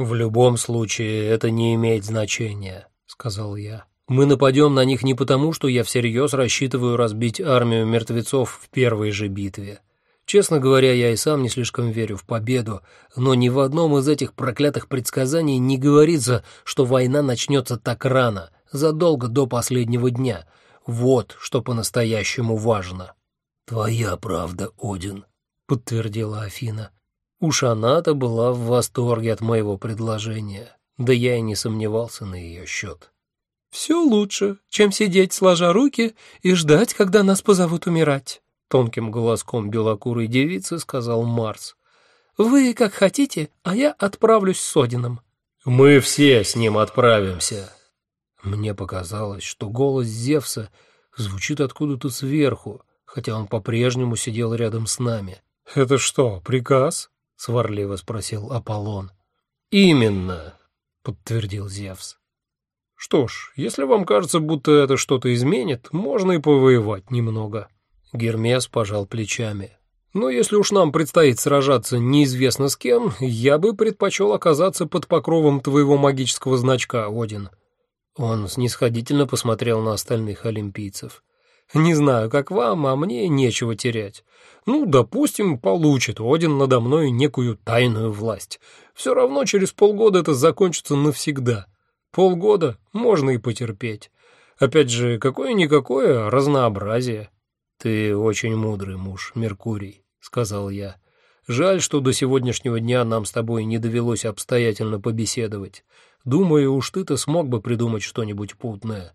«В любом случае это не имеет значения», — сказал я. «Мы нападем на них не потому, что я всерьез рассчитываю разбить армию мертвецов в первой же битве. Честно говоря, я и сам не слишком верю в победу, но ни в одном из этих проклятых предсказаний не говорится, что война начнется так рано, задолго до последнего дня. Вот что по-настоящему важно». «Твоя правда, Один», — подтвердила Афина. Уж она-то была в восторге от моего предложения, да я и не сомневался на ее счет. «Все лучше, чем сидеть сложа руки и ждать, когда нас позовут умирать», — тонким голоском белокурой девицы сказал Марс. «Вы как хотите, а я отправлюсь с Одином». «Мы все с ним отправимся». Мне показалось, что голос Зевса звучит откуда-то сверху, хотя он по-прежнему сидел рядом с нами. «Это что, приказ?» — сварливо спросил Аполлон. «Именно», — подтвердил Зевс. «Что ж, если вам кажется, будто это что-то изменит, можно и повоевать немного». Гермес пожал плечами. «Но если уж нам предстоит сражаться неизвестно с кем, я бы предпочел оказаться под покровом твоего магического значка, Один». Он снисходительно посмотрел на остальных олимпийцев. Не знаю, как вам, а мне нечего терять. Ну, допустим, получит Один надо мной некую тайную власть. Все равно через полгода это закончится навсегда. Полгода можно и потерпеть. Опять же, какое-никакое разнообразие. Ты очень мудрый муж, Меркурий, сказал я. Жаль, что до сегодняшнего дня нам с тобой не довелось обстоятельно побеседовать. Думаю, уж ты-то смог бы придумать что-нибудь путное.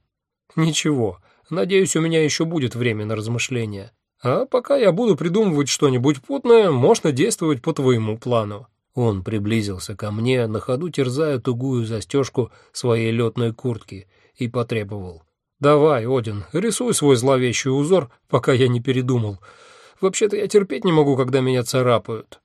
Ничего, Надеюсь, у меня еще будет время на размышления. А пока я буду придумывать что-нибудь путное, можно действовать по твоему плану». Он приблизился ко мне, на ходу терзая тугую застежку своей летной куртки, и потребовал. «Давай, Один, рисуй свой зловещий узор, пока я не передумал. Вообще-то я терпеть не могу, когда меня царапают».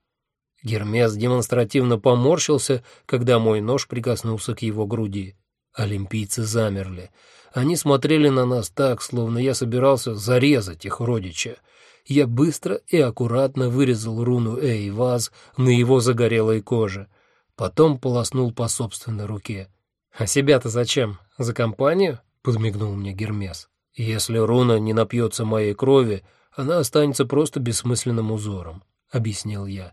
Гермес демонстративно поморщился, когда мой нож прикоснулся к его груди. Олимпийцы замерли. Они смотрели на нас так, словно я собирался зарезать их родича. Я быстро и аккуратно вырезал руну Эйваз на его загорелой коже. Потом полоснул по собственной руке. «А себя-то зачем? За компанию?» — подмигнул мне Гермес. «Если руна не напьется моей крови, она останется просто бессмысленным узором», — объяснил я.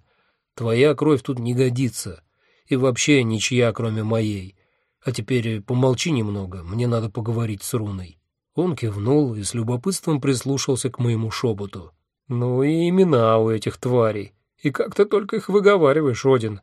«Твоя кровь тут не годится, и вообще ничья, кроме моей. А теперь помолчи немного, мне надо поговорить с Руной». Он кивнул и с любопытством прислушался к моему шепоту. «Ну и имена у этих тварей. И как ты только их выговариваешь, Один.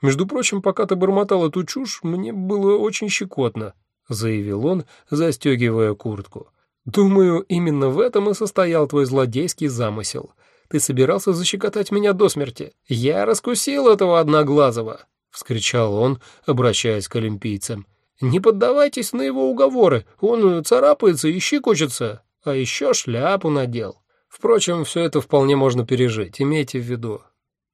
Между прочим, пока ты бормотал эту чушь, мне было очень щекотно», — заявил он, застегивая куртку. «Думаю, именно в этом и состоял твой злодейский замысел. Ты собирался защекотать меня до смерти. Я раскусил этого одноглазого. — вскричал он, обращаясь к олимпийцам. «Не поддавайтесь на его уговоры, он царапается и щекочется, а еще шляпу надел. Впрочем, все это вполне можно пережить, имейте в виду».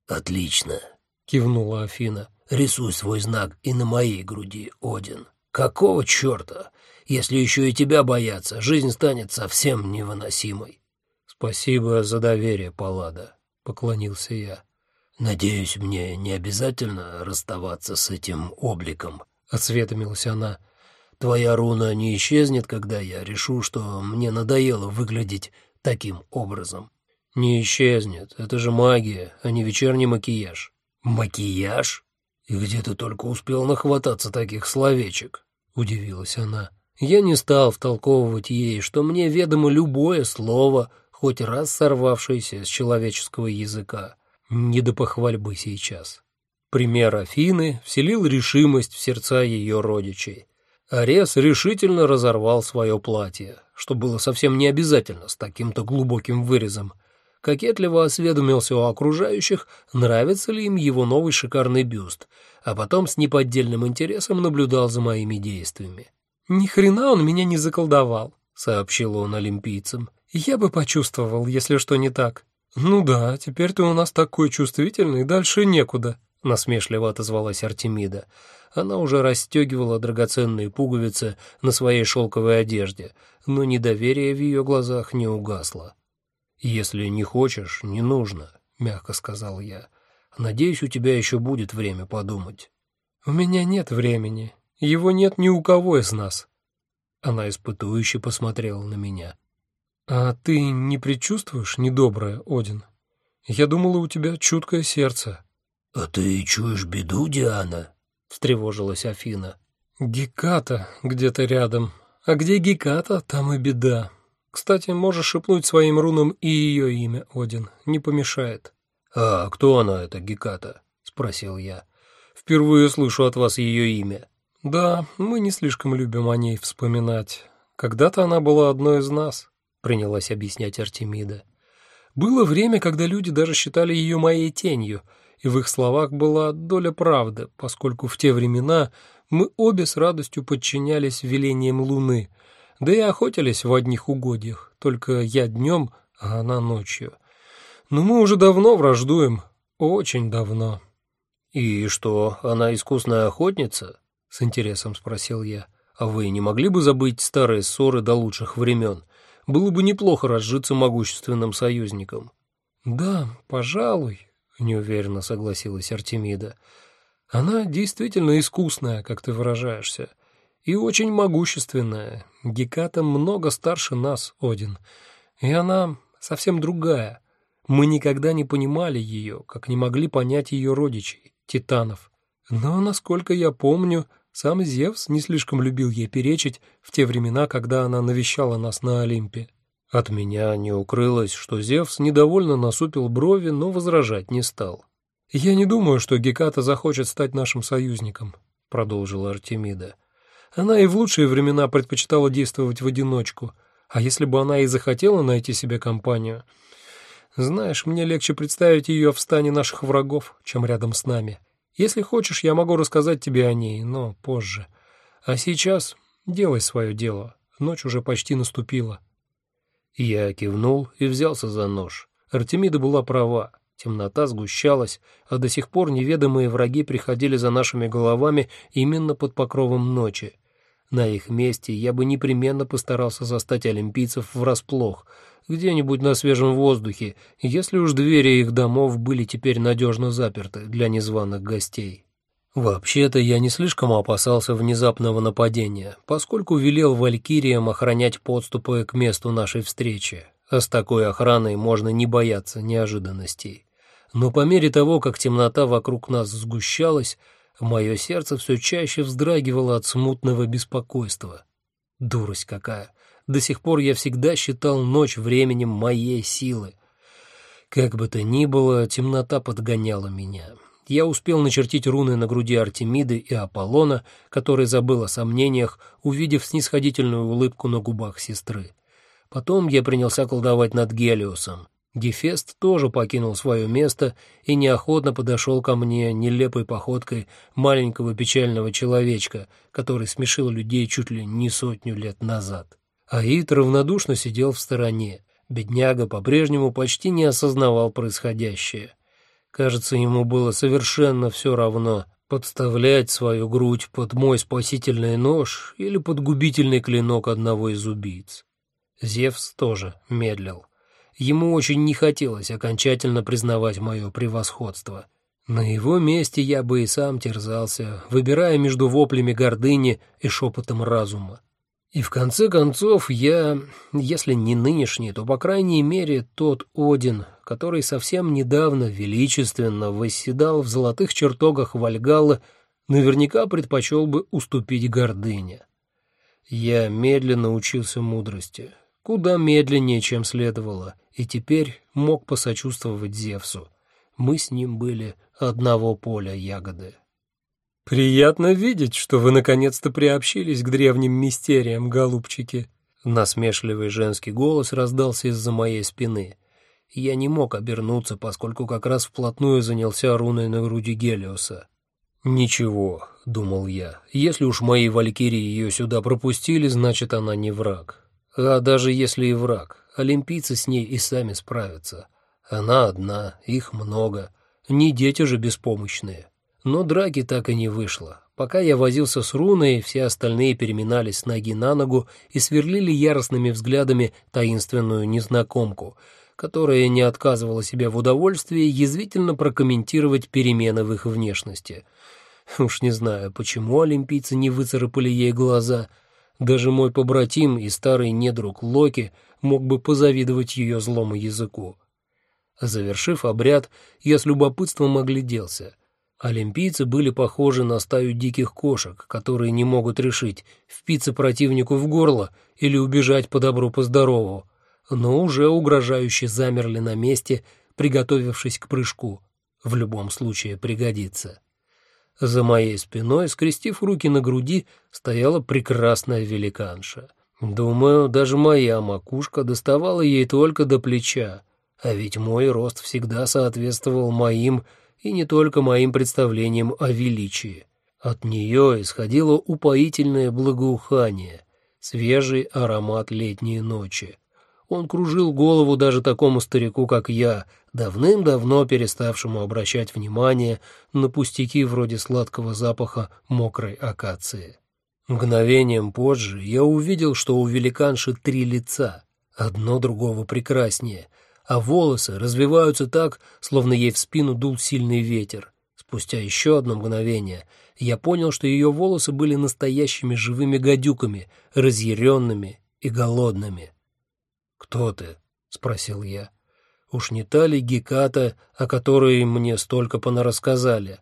«Отлично», — кивнула Афина. «Рисуй свой знак и на моей груди, Один. Какого черта? Если еще и тебя боятся, жизнь станет совсем невыносимой». «Спасибо за доверие, Паллада», — поклонился я. «Надеюсь, мне не обязательно расставаться с этим обликом», — осведомилась она. «Твоя руна не исчезнет, когда я решу, что мне надоело выглядеть таким образом». «Не исчезнет. Это же магия, а не вечерний макияж». «Макияж? И где ты только успел нахвататься таких словечек?» — удивилась она. Я не стал втолковывать ей, что мне ведомо любое слово, хоть раз сорвавшееся с человеческого языка. Не до похвальбы сейчас. Пример Афины вселил решимость в сердца ее родичей. Арес решительно разорвал свое платье, что было совсем не обязательно с таким-то глубоким вырезом. Кокетливо осведомился у окружающих, нравится ли им его новый шикарный бюст, а потом с неподдельным интересом наблюдал за моими действиями. «Ни хрена он меня не заколдовал», — сообщил он олимпийцам. «Я бы почувствовал, если что не так». «Ну да, теперь ты у нас такой чувствительный, дальше некуда», — насмешливо отозвалась Артемида. Она уже расстегивала драгоценные пуговицы на своей шелковой одежде, но недоверие в ее глазах не угасло. «Если не хочешь, не нужно», — мягко сказал я. «Надеюсь, у тебя еще будет время подумать». «У меня нет времени. Его нет ни у кого из нас». Она испытующе посмотрела на меня. «А ты не предчувствуешь недоброе, Один? Я думала, у тебя чуткое сердце». «А ты чуешь беду, Диана?» — встревожилась Афина. «Геката где-то рядом. А где Геката, там и беда. Кстати, можешь шепнуть своим рунам и ее имя, Один. Не помешает». «А кто она, эта Геката?» — спросил я. «Впервые слышу от вас ее имя». «Да, мы не слишком любим о ней вспоминать. Когда-то она была одной из нас», — принялась объяснять Артемида. «Было время, когда люди даже считали ее моей тенью, и в их словах была доля правды, поскольку в те времена мы обе с радостью подчинялись велениям Луны, да и охотились в одних угодьях, только я днем, а она ночью. Но мы уже давно враждуем, очень давно». «И что, она искусная охотница?» — с интересом спросил я. «А вы не могли бы забыть старые ссоры до лучших времен? Было бы неплохо разжиться могущественным союзником». «Да, пожалуй», — неуверенно согласилась Артемида. «Она действительно искусная, как ты выражаешься, и очень могущественная. Геката много старше нас, Один, и она совсем другая. Мы никогда не понимали ее, как не могли понять ее родичей, титанов. Но, насколько я помню, сам Зевс не слишком любил ей перечить в те времена, когда она навещала нас на Олимпе. От меня не укрылось, что Зевс недовольно насупил брови, но возражать не стал. «Я не думаю, что Геката захочет стать нашим союзником», — продолжила Артемида. «Она и в лучшие времена предпочитала действовать в одиночку, а если бы она и захотела найти себе компанию, знаешь, мне легче представить ее в стане наших врагов, чем рядом с нами. Если хочешь, я могу рассказать тебе о ней, но позже. А сейчас делай свое дело. Ночь уже почти наступила». Я кивнул и взялся за нож. Артемида была права. Темнота сгущалась, а до сих пор неведомые враги приходили за нашими головами именно под покровом ночи. На их месте я бы непременно постарался застать олимпийцев врасплох, где-нибудь на свежем воздухе, если уж двери их домов были теперь надежно заперты для незваных гостей. Вообще-то я не слишком опасался внезапного нападения, поскольку велел валькириям охранять подступы к месту нашей встречи, а с такой охраной можно не бояться неожиданностей. Но по мере того, как темнота вокруг нас сгущалась, мое сердце все чаще вздрагивало от смутного беспокойства. Дурость какая! До сих пор я всегда считал ночь временем моей силы. Как бы то ни было, темнота подгоняла меня. Я успел начертить руны на груди Артемиды и Аполлона, который забыл о сомнениях, увидев снисходительную улыбку на губах сестры. Потом я принялся колдовать над Гелиосом. Гефест тоже покинул свое место и неохотно подошел ко мне нелепой походкой маленького печального человечка, который смешил людей чуть ли не сотню лет назад. Аид равнодушно сидел в стороне. Бедняга по-прежнему почти не осознавал происходящее. Кажется, ему было совершенно все равно, подставлять свою грудь под мой спасительный нож или под губительный клинок одного из убийц. Зевс тоже медлил. Ему очень не хотелось окончательно признавать мое превосходство. На его месте я бы и сам терзался, выбирая между воплями гордыни и шепотом разума. И в конце концов я, если не нынешний, то, по крайней мере, тот Один, который совсем недавно величественно восседал в золотых чертогах Вальгалла, наверняка предпочел бы уступить гордыне. Я медленно учился мудрости, куда медленнее, чем следовало, и теперь мог посочувствовать Зевсу. Мы с ним были одного поля ягоды. «Приятно видеть, что вы наконец-то приобщились к древним мистериям, голубчики». Насмешливый женский голос раздался из-за моей спины. Я не мог обернуться, поскольку как раз вплотную занялся руной на груди Гелиоса. «Ничего», — думал я, — «если уж мои валькирии ее сюда пропустили, значит, она не враг. А даже если и враг, олимпийцы с ней и сами справятся. Она одна, их много, не дети же беспомощные». Но драки так и не вышло. Пока я возился с руной, все остальные переминались с ноги на ногу и сверлили яростными взглядами таинственную незнакомку, которая не отказывала себе в удовольствии язвительно прокомментировать перемены в их внешности. Уж не знаю, почему олимпийцы не выцарапали ей глаза. Даже мой побратим и старый недруг Локи мог бы позавидовать ее злому языку. Завершив обряд, я с любопытством огляделся. Олимпийцы были похожи на стаю диких кошек, которые не могут решить, впиться противнику в горло или убежать по добру по здорову, но уже угрожающе замерли на месте, приготовившись к прыжку. В любом случае пригодится. За моей спиной, скрестив руки на груди, стояла прекрасная великанша. Думаю, даже моя макушка доставала ей только до плеча, а ведь мой рост всегда соответствовал моим и не только моим представлениям о величии. От нее исходило упоительное благоухание, свежий аромат летней ночи. Он кружил голову даже такому старику, как я, давным-давно переставшему обращать внимание на пустяки вроде сладкого запаха мокрой акации. Мгновением позже я увидел, что у великанши три лица, одно другого прекраснее, а волосы развиваются так, словно ей в спину дул сильный ветер. Спустя еще одно мгновение я понял, что ее волосы были настоящими живыми гадюками, разъяренными и голодными. «Кто ты?» — спросил я. «Уж не та ли Геката, о которой мне столько понарассказали?»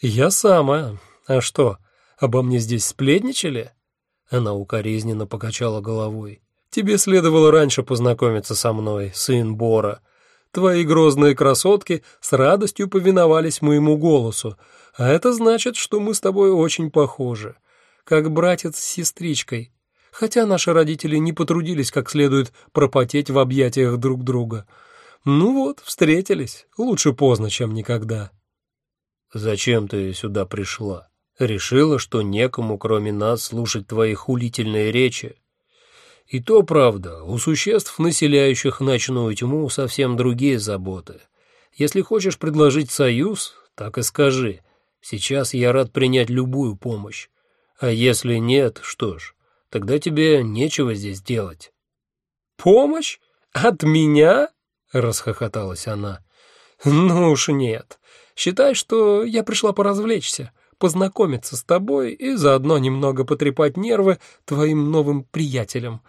«Я сама. А что, обо мне здесь сплетничали?» Она укоризненно покачала головой. Тебе следовало раньше познакомиться со мной, сын Бора. Твои грозные красотки с радостью повиновались моему голосу, а это значит, что мы с тобой очень похожи, как братец с сестричкой, хотя наши родители не потрудились как следует пропотеть в объятиях друг друга. Ну вот, встретились, лучше поздно, чем никогда. Зачем ты сюда пришла? Решила, что некому, кроме нас, слушать твои хулительные речи? И то правда, у существ, населяющих ночную тьму, совсем другие заботы. Если хочешь предложить союз, так и скажи. Сейчас я рад принять любую помощь. А если нет, что ж, тогда тебе нечего здесь делать. «Помощь? От меня?» — расхохоталась она. «Ну уж нет. Считай, что я пришла поразвлечься, познакомиться с тобой и заодно немного потрепать нервы твоим новым приятелям.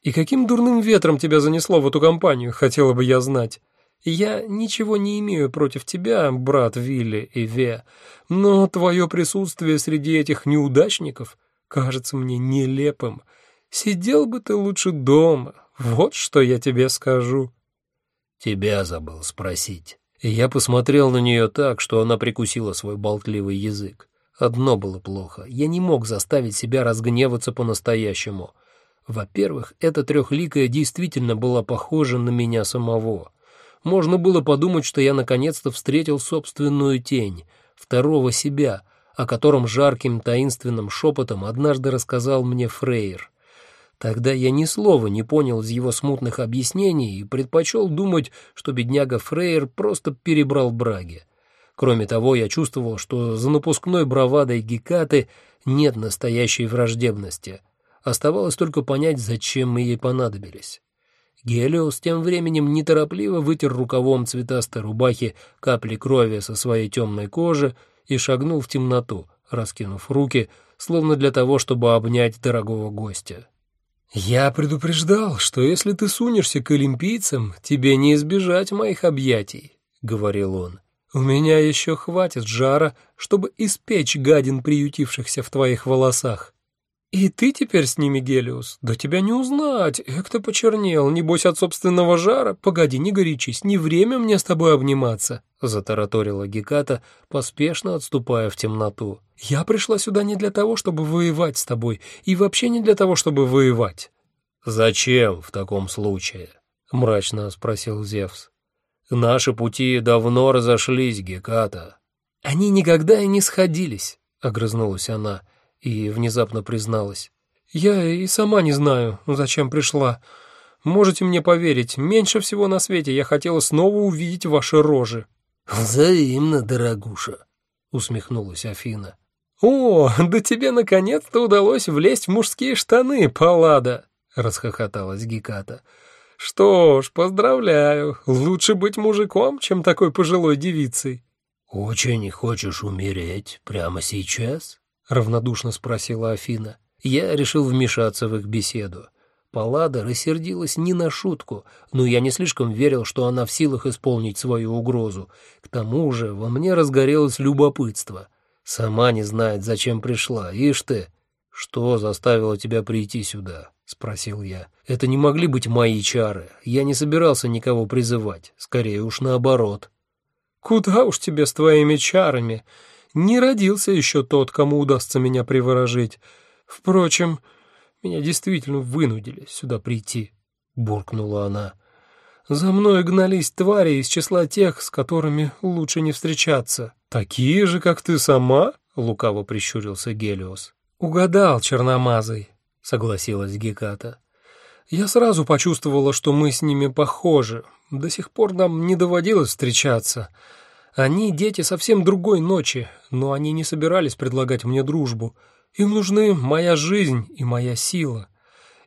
И каким дурным ветром тебя занесло в эту компанию, хотела бы я знать. Я ничего не имею против тебя, брат Вилли и Ве, но твое присутствие среди этих неудачников кажется мне нелепым. Сидел бы ты лучше дома, вот что я тебе скажу». «Тебя забыл спросить». И я посмотрел на нее так, что она прикусила свой болтливый язык. Одно было плохо. Я не мог заставить себя разгневаться по-настоящему — во-первых, эта трехликая действительно была похожа на меня самого. Можно было подумать, что я наконец-то встретил собственную тень, второго себя, о котором жарким таинственным шепотом однажды рассказал мне Фрейер. Тогда я ни слова не понял из его смутных объяснений и предпочел думать, что бедняга Фрейер просто перебрал браги. Кроме того, я чувствовал, что за напускной бравадой Гекаты нет настоящей враждебности — Оставалось только понять, зачем мы ей понадобились. Гелиос тем временем неторопливо вытер рукавом цветастой рубахи капли крови со своей темной кожи и шагнул в темноту, раскинув руки, словно для того, чтобы обнять дорогого гостя. «Я предупреждал, что если ты сунешься к олимпийцам, тебе не избежать моих объятий», — говорил он. «У меня еще хватит жара, чтобы испечь гадин, приютившихся в твоих волосах. «И ты теперь с ними, Гелиус? Да тебя не узнать. Эк ты почернел, небось от собственного жара. Погоди, не горячись, не время мне с тобой обниматься», — затараторила Геката, поспешно отступая в темноту. «Я пришла сюда не для того, чтобы воевать с тобой, и вообще не для того, чтобы воевать». «Зачем в таком случае?» — мрачно спросил Зевс. «Наши пути давно разошлись, Геката». «Они никогда и не сходились», — огрызнулась она, — и внезапно призналась. «Я и сама не знаю, зачем пришла. Можете мне поверить, меньше всего на свете я хотела снова увидеть ваши рожи». «Взаимно, дорогуша», — усмехнулась Афина. «О, да тебе наконец-то удалось влезть в мужские штаны, Паллада!» — расхохоталась Геката. «Что ж, поздравляю, лучше быть мужиком, чем такой пожилой девицей». «Очень хочешь умереть прямо сейчас?» — равнодушно спросила Афина. Я решил вмешаться в их беседу. Паллада рассердилась не на шутку, но я не слишком верил, что она в силах исполнить свою угрозу. К тому же во мне разгорелось любопытство. Сама не знает, зачем пришла, ишь ты. «Что заставило тебя прийти сюда?» — спросил я. «Это не могли быть мои чары. Я не собирался никого призывать. Скорее уж наоборот». «Куда уж тебе с твоими чарами? Не родился еще тот, кому удастся меня приворожить. Впрочем, меня действительно вынудили сюда прийти», — буркнула она. «За мной гнались твари из числа тех, с которыми лучше не встречаться». «Такие же, как ты сама?» — лукаво прищурился Гелиос. «Угадал, черномазый», — согласилась Геката. «Я сразу почувствовала, что мы с ними похожи. До сих пор нам не доводилось встречаться. Они дети совсем другой ночи, но они не собирались предлагать мне дружбу. Им нужны моя жизнь и моя сила.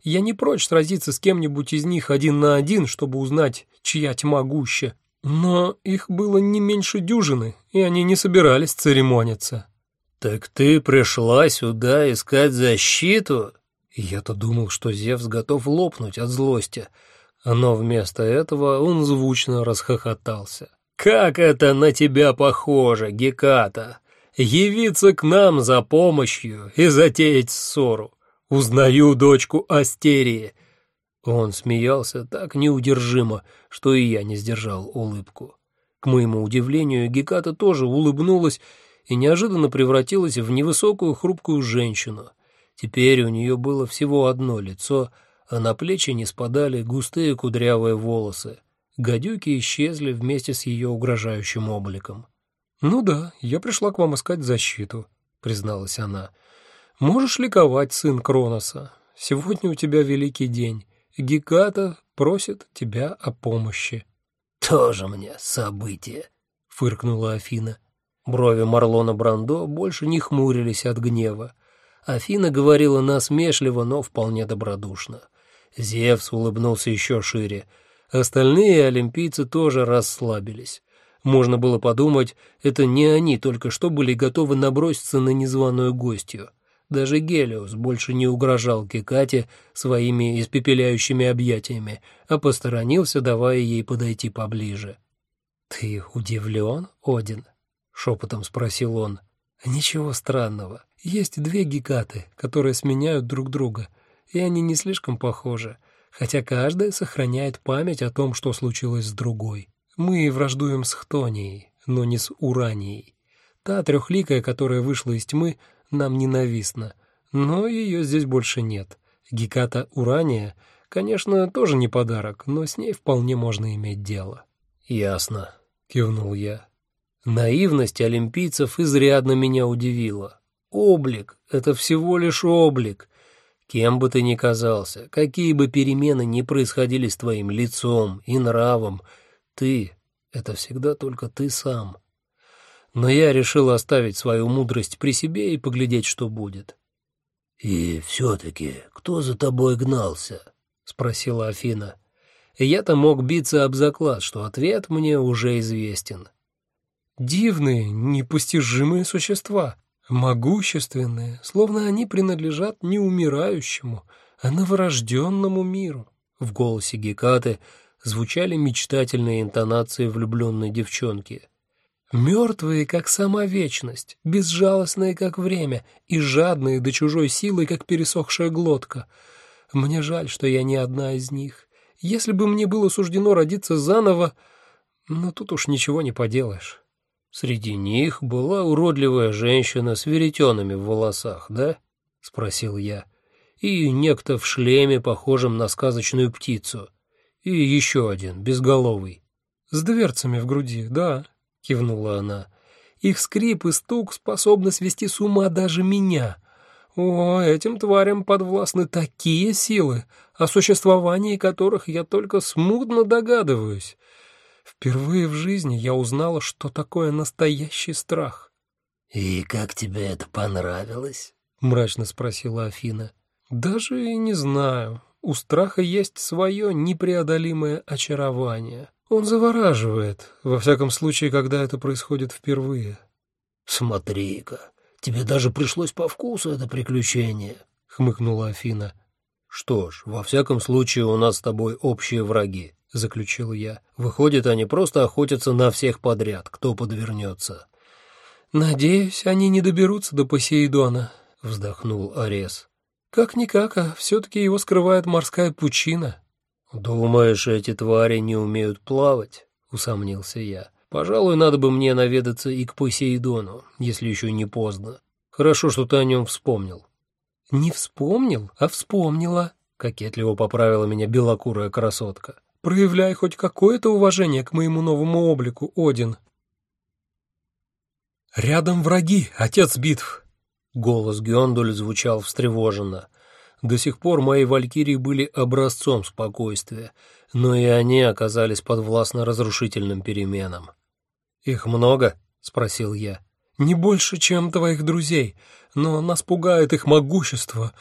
Я не прочь сразиться с кем-нибудь из них один на один, чтобы узнать, чья тьма гуще. Но их было не меньше дюжины, и они не собирались церемониться. «Так ты пришла сюда искать защиту?» Я-то думал, что Зевс готов лопнуть от злости, но вместо этого он звучно расхохотался. «Как это на тебя похоже, Геката! Явиться к нам за помощью и затеять ссору! Узнаю дочку Астерии!» Он смеялся так неудержимо, что и я не сдержал улыбку. К моему удивлению, Геката тоже улыбнулась и неожиданно превратилась в невысокую хрупкую женщину. Теперь у нее было всего одно лицо, а на плечи не спадали густые кудрявые волосы. Гадюки исчезли вместе с ее угрожающим обликом. «Ну да, я пришла к вам искать защиту», — призналась она. «Можешь ликовать, сын Кроноса. Сегодня у тебя великий день. Геката просит тебя о помощи». «Тоже мне событие», — фыркнула Афина. Брови Марлона Брандо больше не хмурились от гнева. Афина говорила насмешливо, но вполне добродушно. Зевс улыбнулся еще шире. Остальные олимпийцы тоже расслабились. Можно было подумать, это не они только что были готовы наброситься на незваную гостью. Даже Гелиос больше не угрожал Кекате своими испепеляющими объятиями, а посторонился, давая ей подойти поближе. «Ты удивлен, Один?» шепотом спросил он. Ничего странного. Есть две гекаты, которые сменяют друг друга, и они не слишком похожи, хотя каждая сохраняет память о том, что случилось с другой. Мы враждуем с Хтонией, но не с Уранией. Та трехликая, которая вышла из тьмы, нам ненавистна, но ее здесь больше нет. Геката Урания, конечно, тоже не подарок, но с ней вполне можно иметь дело. «Ясно», — кивнул я. Наивность олимпийцев изрядно меня удивила. Облик — это всего лишь облик. Кем бы ты ни казался, какие бы перемены ни происходили с твоим лицом и нравом, ты — это всегда только ты сам. Но я решил оставить свою мудрость при себе и поглядеть, что будет. — И все-таки кто за тобой гнался? — спросила Афина. Я-то мог биться об заклад, что ответ мне уже известен. Дивные, непостижимые существа, могущественные, словно они принадлежат не умирающему, а новорожденному миру. В голосе Гекаты звучали мечтательные интонации влюбленной девчонки. Мертвые, как сама вечность, безжалостные, как время, и жадные до чужой силы, как пересохшая глотка. Мне жаль, что я не одна из них. Если бы мне было суждено родиться заново, но тут уж ничего не поделаешь. Среди них была уродливая женщина с веретенами в волосах, да? — спросил я. И некто в шлеме, похожем на сказочную птицу. И еще один, безголовый. — С дверцами в груди, да, — кивнула она. Их скрип и стук способны свести с ума даже меня. О, этим тварям подвластны такие силы, о существовании которых я только смутно догадываюсь. Впервые в жизни я узнала, что такое настоящий страх. «И как тебе это понравилось?» — мрачно спросила Афина. «Даже и не знаю. У страха есть свое непреодолимое очарование. Он завораживает, во всяком случае, когда это происходит впервые. «Смотри-ка, тебе даже пришлось по вкусу это приключение», — хмыкнула Афина. «Что ж, во всяком случае, у нас с тобой общие враги», — заключил я. «Выходит, они просто охотятся на всех подряд, кто подвернется». «Надеюсь, они не доберутся до Посейдона», — вздохнул Арес. «Как-никак, а все-таки его скрывает морская пучина». «Думаешь, эти твари не умеют плавать?» — усомнился я. Пожалуй, надо бы мне наведаться и к Посейдону, если еще не поздно. Хорошо, что ты о нем вспомнил». «Не вспомнил, а вспомнила», — кокетливо поправила меня белокурая красотка. «Проявляй хоть какое-то уважение к моему новому облику, Один». «Рядом враги, отец битв!» Голос Гёндуль звучал встревоженно. До сих пор мои валькирии были образцом спокойствия, но и они оказались подвластны разрушительным переменам. «Их много?» — спросил я. «Не больше, чем твоих друзей, но нас пугает их могущество.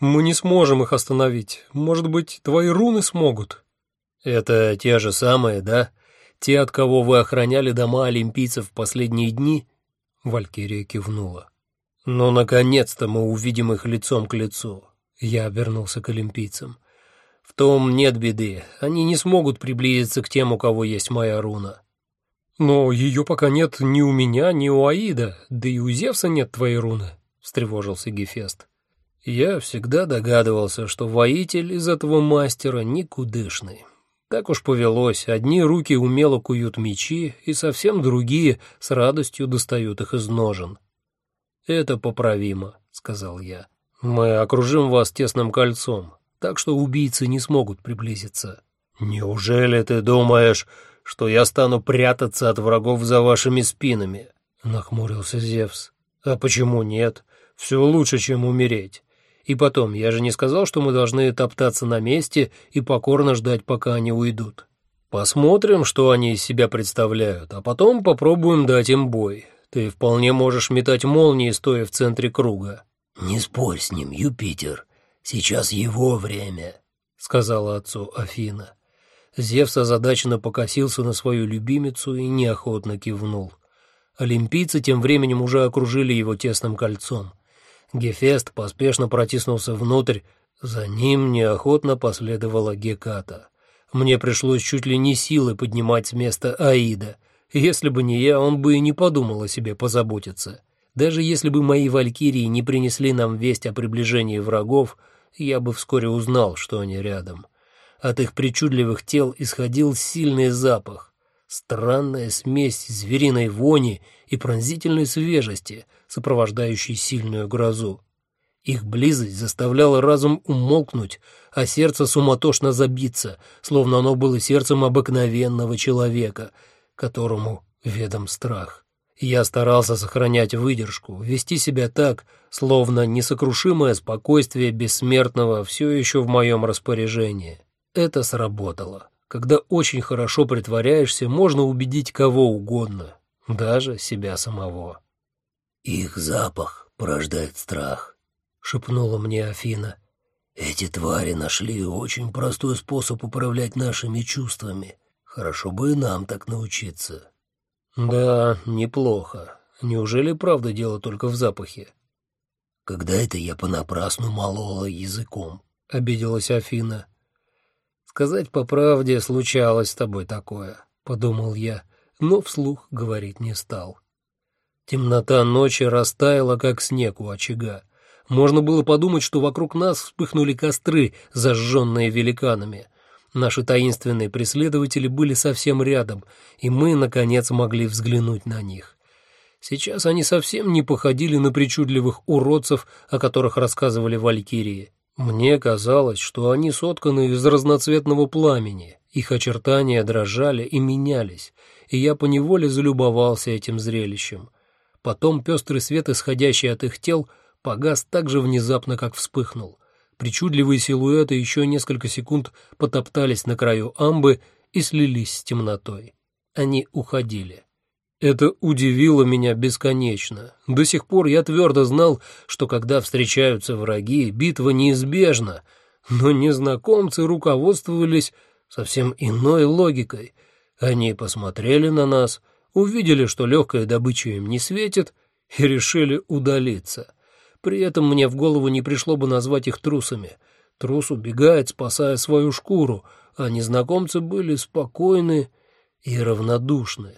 Мы не сможем их остановить. Может быть, твои руны смогут?» «Это те же самые, да? Те, от кого вы охраняли дома олимпийцев в последние дни?» Валькирия кивнула. «Ну, наконец-то мы увидим их лицом к лицу». Я обернулся к олимпийцам. «В том нет беды. Они не смогут приблизиться к тем, у кого есть моя руна. «Но ее пока нет ни у меня, ни у Аида, да и у Зевса нет твоей руны», — встревожился Гефест. «Я всегда догадывался, что воитель из этого мастера никудышный. Так уж повелось, одни руки умело куют мечи, и совсем другие с радостью достают их из ножен». «Это поправимо», — сказал я. «Мы окружим вас тесным кольцом, так что убийцы не смогут приблизиться». «Неужели ты думаешь...» что я стану прятаться от врагов за вашими спинами», — нахмурился Зевс. «А почему нет? Все лучше, чем умереть. И потом, я же не сказал, что мы должны топтаться на месте и покорно ждать, пока они уйдут. Посмотрим, что они из себя представляют, а потом попробуем дать им бой. Ты вполне можешь метать молнии, стоя в центре круга». «Не спорь с ним, Юпитер. Сейчас его время», — сказала отцу Афина. Зевс озадаченно покосился на свою любимицу и неохотно кивнул. Олимпийцы тем временем уже окружили его тесным кольцом. Гефест поспешно протиснулся внутрь, за ним неохотно последовала Геката. Мне пришлось чуть ли не силой поднимать с места Аида. Если бы не я, он бы и не подумал о себе позаботиться. Даже если бы мои валькирии не принесли нам весть о приближении врагов, я бы вскоре узнал, что они рядом. От их причудливых тел исходил сильный запах, странная смесь звериной вони и пронзительной свежести, сопровождающей сильную грозу. Их близость заставляла разум умолкнуть, а сердце суматошно забиться, словно оно было сердцем обыкновенного человека, которому ведом страх. Я старался сохранять выдержку, вести себя так, словно несокрушимое спокойствие бессмертного все еще в моем распоряжении. Это сработало. Когда очень хорошо притворяешься, можно убедить кого угодно, даже себя самого. «Их запах порождает страх», — шепнула мне Афина. «Эти твари нашли очень простой способ управлять нашими чувствами. Хорошо бы и нам так научиться». «Да, неплохо. Неужели правда дело только в запахе?» «Когда это я понапрасну молола языком?» — обиделась Афина. «Сказать по правде, случалось с тобой такое», — подумал я, но вслух говорить не стал. Темнота ночи растаяла, как снег у очага. Можно было подумать, что вокруг нас вспыхнули костры, зажженные великанами. Наши таинственные преследователи были совсем рядом, и мы, наконец, могли взглянуть на них. Сейчас они совсем не походили на причудливых уродцев, о которых рассказывали валькирии. Мне казалось, что они сотканы из разноцветного пламени, их очертания дрожали и менялись, и я поневоле залюбовался этим зрелищем. Потом пестрый свет, исходящий от их тел, погас так же внезапно, как вспыхнул. Причудливые силуэты еще несколько секунд потоптались на краю амбы и слились с темнотой. Они уходили. Это удивило меня бесконечно. До сих пор я твердо знал, что когда встречаются враги, битва неизбежна, но незнакомцы руководствовались совсем иной логикой. Они посмотрели на нас, увидели, что легкая добыча им не светит, и решили удалиться. При этом мне в голову не пришло бы назвать их трусами. Трус убегает, спасая свою шкуру, а незнакомцы были спокойны и равнодушны.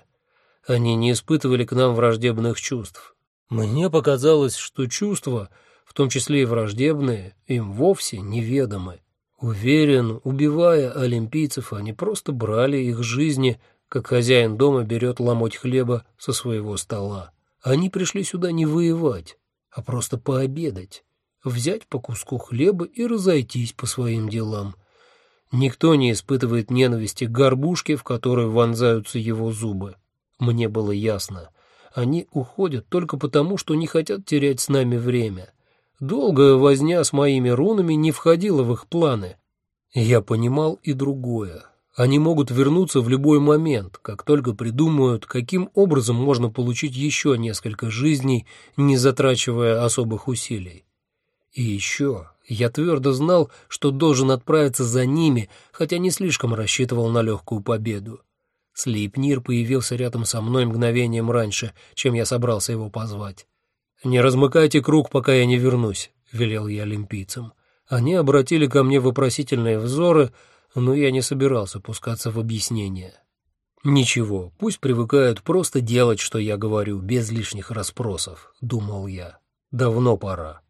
Они не испытывали к нам враждебных чувств. Мне показалось, что чувства, в том числе и враждебные, им вовсе неведомы. Уверен, убивая олимпийцев, они просто брали их жизни, как хозяин дома берет ломоть хлеба со своего стола. Они пришли сюда не воевать, а просто пообедать, взять по куску хлеба и разойтись по своим делам. Никто не испытывает ненависти к горбушке, в которой вонзаются его зубы. Мне было ясно. Они уходят только потому, что не хотят терять с нами время. Долгая возня с моими рунами не входила в их планы. Я понимал и другое. Они могут вернуться в любой момент, как только придумают, каким образом можно получить еще несколько жизней, не затрачивая особых усилий. И еще я твердо знал, что должен отправиться за ними, хотя не слишком рассчитывал на легкую победу. Слейпнир появился рядом со мной мгновением раньше, чем я собрался его позвать. «Не размыкайте круг, пока я не вернусь», — велел я олимпийцам. Они обратили ко мне вопросительные взоры, но я не собирался пускаться в объяснения. «Ничего, пусть привыкают просто делать, что я говорю, без лишних расспросов», — думал я. «Давно пора».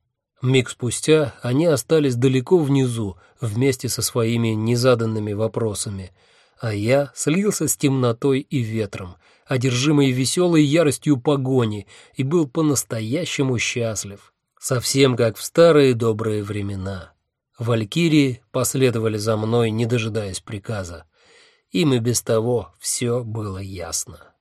Миг спустя они остались далеко внизу, вместе со своими незаданными вопросами, а я слился с темнотой и ветром, одержимый веселой яростью погони, и был по-настоящему счастлив, совсем как в старые добрые времена. Валькирии последовали за мной, не дожидаясь приказа. Им и без того все было ясно.